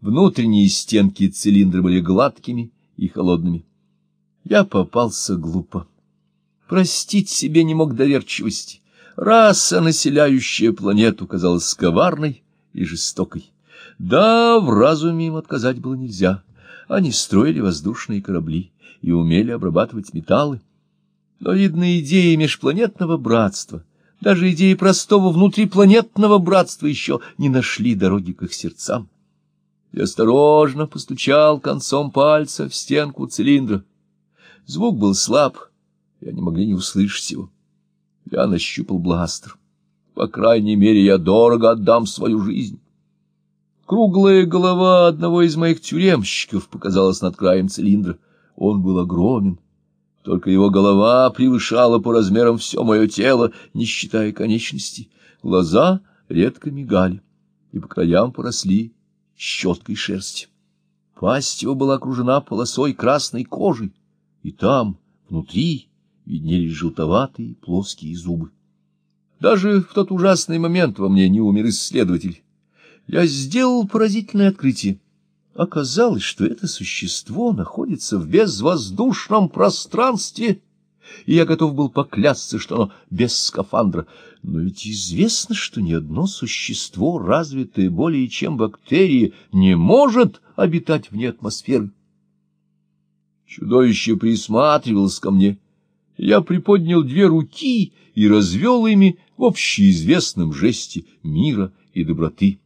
Внутренние стенки цилиндра были гладкими и холодными. Я попался глупо. Простить себе не мог доверчивости. Раса, населяющая планету, казалась коварной и жестокой. Да, в разуме им отказать было нельзя. Они строили воздушные корабли и умели обрабатывать металлы. Но, видно, идеи межпланетного братства, даже идеи простого внутрипланетного братства еще не нашли дороги к их сердцам. Я осторожно постучал концом пальца в стенку цилиндра. Звук был слаб, и они могли не услышать его. Я нащупал бластер. По крайней мере, я дорого отдам свою жизнь. Круглая голова одного из моих тюремщиков показалась над краем цилиндра. Он был огромен. Только его голова превышала по размерам все мое тело, не считая конечностей. Глаза редко мигали, и по краям поросли щеткой шерсти. Пасть его была окружена полосой красной кожи, и там, внутри, виднелись желтоватые плоские зубы. Даже в тот ужасный момент во мне не умер исследователь. Я сделал поразительное открытие. Оказалось, что это существо находится в безвоздушном пространстве, и я готов был поклясться, что оно без скафандра. Но ведь известно, что ни одно существо, развитое более чем бактерии, не может обитать вне атмосферы. Чудовище присматривалось ко мне. Я приподнял две руки и развел ими в общеизвестном жесте мира и доброты.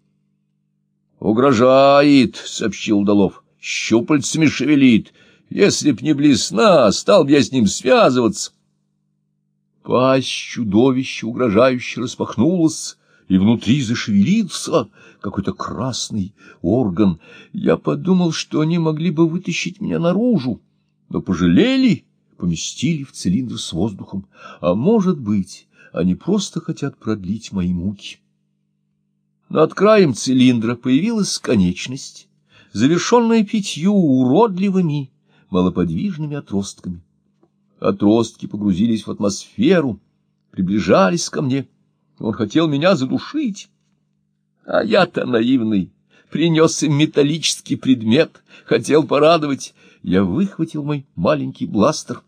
«Угрожает», — сообщил Удалов, — «щупальцами шевелит. Если б не блесна, стал б я с ним связываться». Пасть чудовища угрожающе распахнулась, и внутри зашевелился какой-то красный орган. Я подумал, что они могли бы вытащить меня наружу, но пожалели, поместили в цилиндр с воздухом. А может быть, они просто хотят продлить мои муки. Над краем цилиндра появилась конечность, завершенная пятью уродливыми, малоподвижными отростками. Отростки погрузились в атмосферу, приближались ко мне. Он хотел меня задушить. А я-то наивный, принес им металлический предмет, хотел порадовать. Я выхватил мой маленький бластер.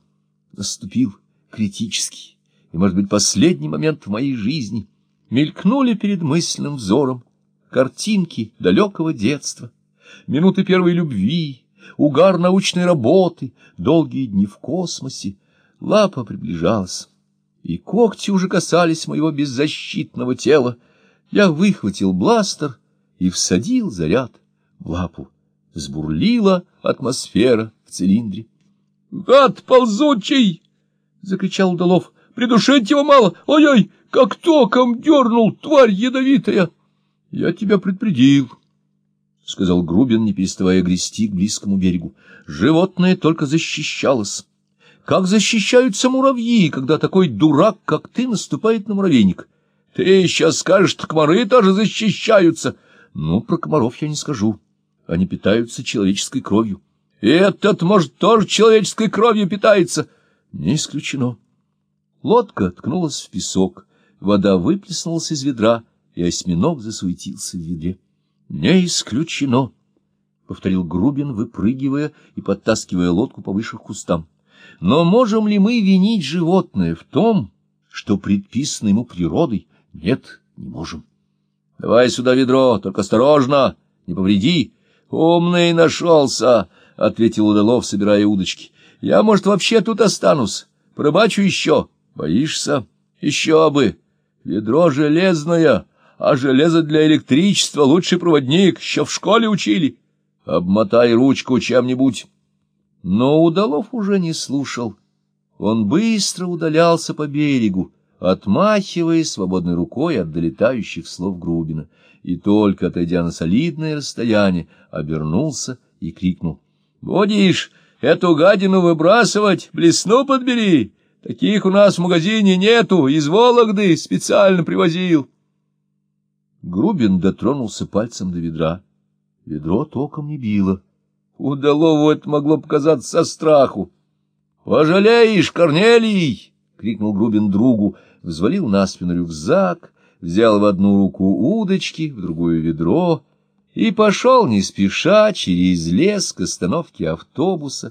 Наступил критический и, может быть, последний момент в моей жизни — мелькнули перед мысленным взором картинки далекого детства, минуты первой любви, угар научной работы, долгие дни в космосе. Лапа приближалась, и когти уже касались моего беззащитного тела. Я выхватил бластер и всадил заряд в лапу. Сбурлила атмосфера в цилиндре. — Гад ползучий! — закричал Удалов. — Придушить его мало! Ой-ой! как током дернул, тварь ядовитая. — Я тебя предупредил, — сказал Грубин, не переставая грести к близкому берегу. Животное только защищалось. Как защищаются муравьи, когда такой дурак, как ты, наступает на муравейник? Ты сейчас скажешь, что комары тоже защищаются. Ну, про комаров я не скажу. Они питаются человеческой кровью. Этот, может, тоже человеческой кровью питается? Не исключено. Лодка ткнулась в песок. Вода выплеснулась из ведра, и осьминог засуетился в ведре. — Не исключено, — повторил Грубин, выпрыгивая и подтаскивая лодку повыше к кустам. — Но можем ли мы винить животное в том, что предписано ему природой? Нет, не можем. — Давай сюда ведро, только осторожно, не повреди. — Умный нашелся, — ответил Удалов, собирая удочки. — Я, может, вообще тут останусь. Порыбачу еще. Боишься? Еще бы. Ведро железное, а железо для электричества лучший проводник, еще в школе учили. Обмотай ручку чем-нибудь. Но Удалов уже не слушал. Он быстро удалялся по берегу, отмахивая свободной рукой от долетающих слов Грубина, и только отойдя на солидное расстояние, обернулся и крикнул. — Будешь эту гадину выбрасывать, блесну подбери! Таких у нас в магазине нету, из Вологды специально привозил. Грубин дотронулся пальцем до ведра. Ведро током не било. Удалову это могло показаться со страху. — Пожалеешь, Корнелий! — крикнул Грубин другу, взвалил на спину рюкзак, взял в одну руку удочки, в другую ведро и пошел не спеша через лес к остановке автобуса,